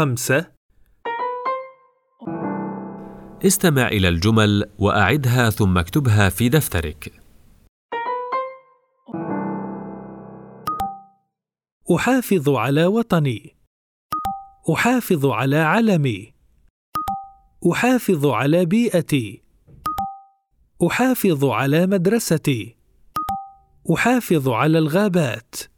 خمسة. استمع إلى الجمل وأعدها ثم اكتبها في دفترك. أحافظ على وطني. أحافظ على علمي. أحافظ على بيئتي. أحافظ على مدرستي. أحافظ على الغابات.